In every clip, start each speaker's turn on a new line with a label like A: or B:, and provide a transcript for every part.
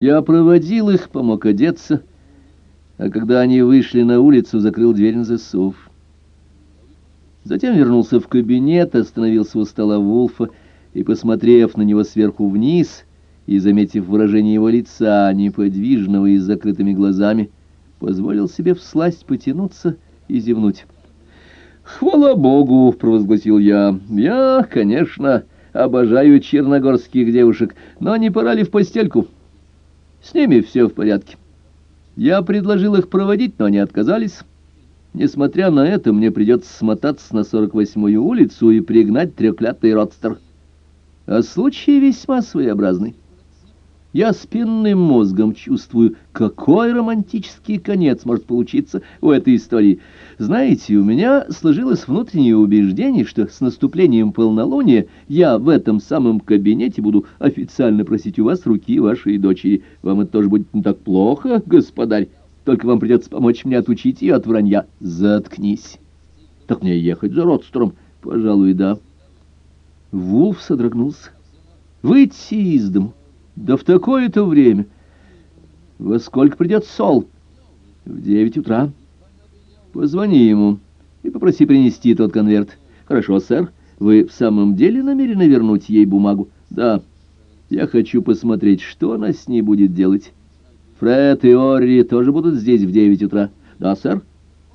A: Я проводил их, помог одеться, а когда они вышли на улицу, закрыл дверь на засов. Затем вернулся в кабинет, остановился у стола Вулфа и, посмотрев на него сверху вниз и заметив выражение его лица, неподвижного и с закрытыми глазами, позволил себе всласть потянуться и зевнуть. «Хвала Богу!» — провозгласил я. «Я, конечно, обожаю черногорских девушек, но не пора ли в постельку?» С ними все в порядке. Я предложил их проводить, но они отказались. Несмотря на это, мне придется смотаться на 48-ю улицу и пригнать треклятый родстер. А случай весьма своеобразный. Я спинным мозгом чувствую, какой романтический конец может получиться у этой истории. Знаете, у меня сложилось внутреннее убеждение, что с наступлением полнолуния я в этом самом кабинете буду официально просить у вас руки вашей дочери. Вам это тоже будет не так плохо, господарь. Только вам придется помочь мне отучить ее от вранья. Заткнись. Так мне ехать за родстером? Пожалуй, да. Вулф содрогнулся. Выйти из дому да в такое-то время. Во сколько придет Сол? В девять утра. Позвони ему и попроси принести тот конверт. Хорошо, сэр. Вы в самом деле намерены вернуть ей бумагу? Да. Я хочу посмотреть, что она с ней будет делать. Фред и Орри тоже будут здесь в девять утра. Да, сэр.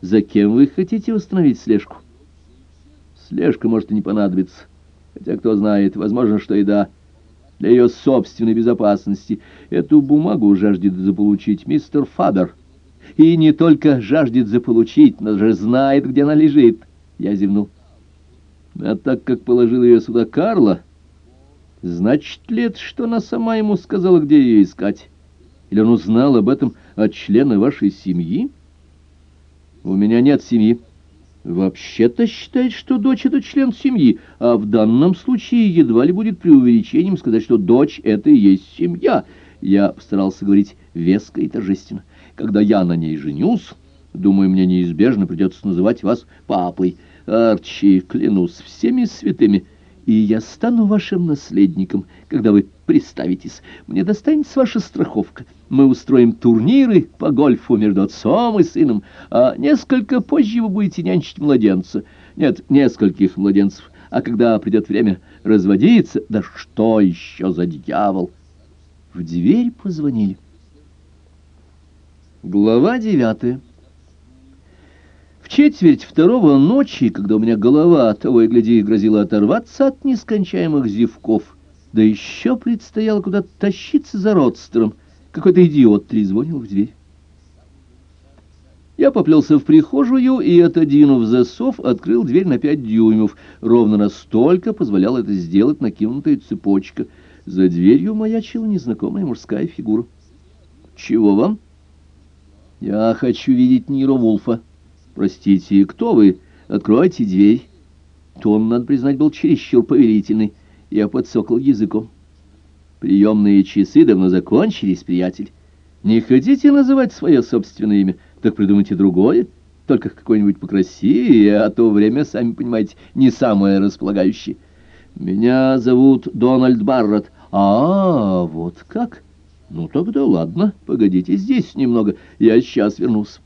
A: За кем вы хотите установить слежку? Слежка может и не понадобиться. Хотя, кто знает, возможно, что и да для ее собственной безопасности. Эту бумагу жаждет заполучить мистер Фабер. И не только жаждет заполучить, но даже знает, где она лежит. Я зевнул. А так как положил ее сюда Карла, значит ли это, что она сама ему сказала, где ее искать? Или он узнал об этом от члена вашей семьи? У меня нет семьи. Вообще-то считает, что дочь — это член семьи, а в данном случае едва ли будет преувеличением сказать, что дочь — это и есть семья. Я постарался говорить веско и торжественно. Когда я на ней женюсь, думаю, мне неизбежно придется называть вас папой. Арчи, клянусь всеми святыми, и я стану вашим наследником, когда вы приставитесь. Мне достанется ваша страховка. Мы устроим турниры по гольфу между отцом и сыном, а несколько позже вы будете нянчить младенца. Нет, нескольких младенцев. А когда придет время разводиться, да что еще за дьявол? В дверь позвонили. Глава девятая. Четверть второго ночи, когда у меня голова, того и гляди, грозила оторваться от нескончаемых зевков, да еще предстояло куда-то тащиться за родстером, какой-то идиот трезвонил в дверь. Я поплелся в прихожую и, отодвинув засов, открыл дверь на пять дюймов. Ровно настолько позволяла это сделать накинутая цепочка. За дверью маячила незнакомая мужская фигура. «Чего вам?» «Я хочу видеть Ниро Вулфа». «Простите, кто вы? Откройте дверь». Тон, надо признать, был чересчур повелительный. Я подсокал языком. «Приемные часы давно закончились, приятель. Не хотите называть свое собственное имя? Так придумайте другое, только какое-нибудь покрасивее, а то время, сами понимаете, не самое располагающее. Меня зовут Дональд Барретт. А, вот как? Ну тогда ладно, погодите здесь немного, я сейчас вернусь».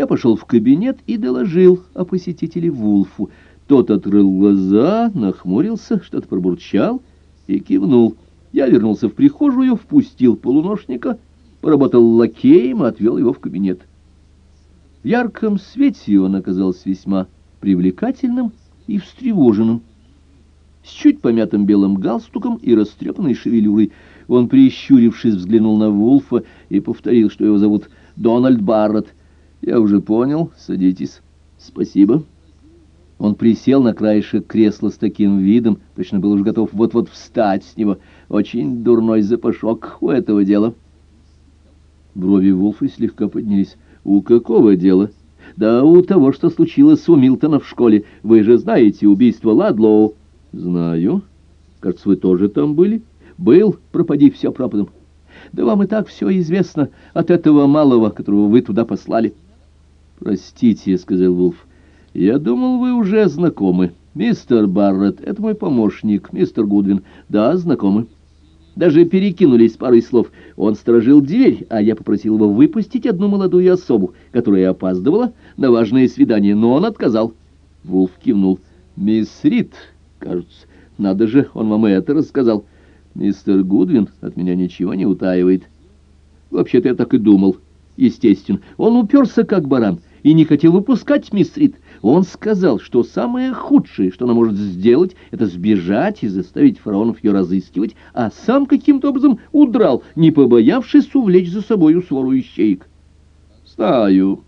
A: Я пошел в кабинет и доложил о посетителе Вулфу. Тот открыл глаза, нахмурился, что-то пробурчал и кивнул. Я вернулся в прихожую, впустил полуношника, поработал лакеем и отвел его в кабинет. В ярком свете он оказался весьма привлекательным и встревоженным. С чуть помятым белым галстуком и растрепанной шевелюрой он, прищурившись, взглянул на Вулфа и повторил, что его зовут Дональд Барретт. Я уже понял. Садитесь. Спасибо. Он присел на краешек кресла с таким видом, точно был уже готов вот-вот встать с него. Очень дурной запашок у этого дела. Брови Вулфа слегка поднялись. «У какого дела?» «Да у того, что случилось у Милтона в школе. Вы же знаете убийство Ладлоу». «Знаю. Кажется, вы тоже там были?» «Был. Пропади все пропадом. Да вам и так все известно от этого малого, которого вы туда послали». «Простите», — сказал Вулф, — «я думал, вы уже знакомы. Мистер Барретт — это мой помощник, мистер Гудвин. Да, знакомы». даже перекинулись парой слов. Он сторожил дверь, а я попросил его выпустить одну молодую особу, которая опаздывала на важное свидание, но он отказал. Вулф кивнул. «Мисс Рид, кажется, надо же, он вам это рассказал. Мистер Гудвин от меня ничего не утаивает. Вообще-то я так и думал. Естественно, он уперся как баран и не хотел выпускать мисс Рид. Он сказал, что самое худшее, что она может сделать, это сбежать и заставить фараонов ее разыскивать, а сам каким-то образом удрал, не побоявшись увлечь за собою свору ищеек. «Знаю»,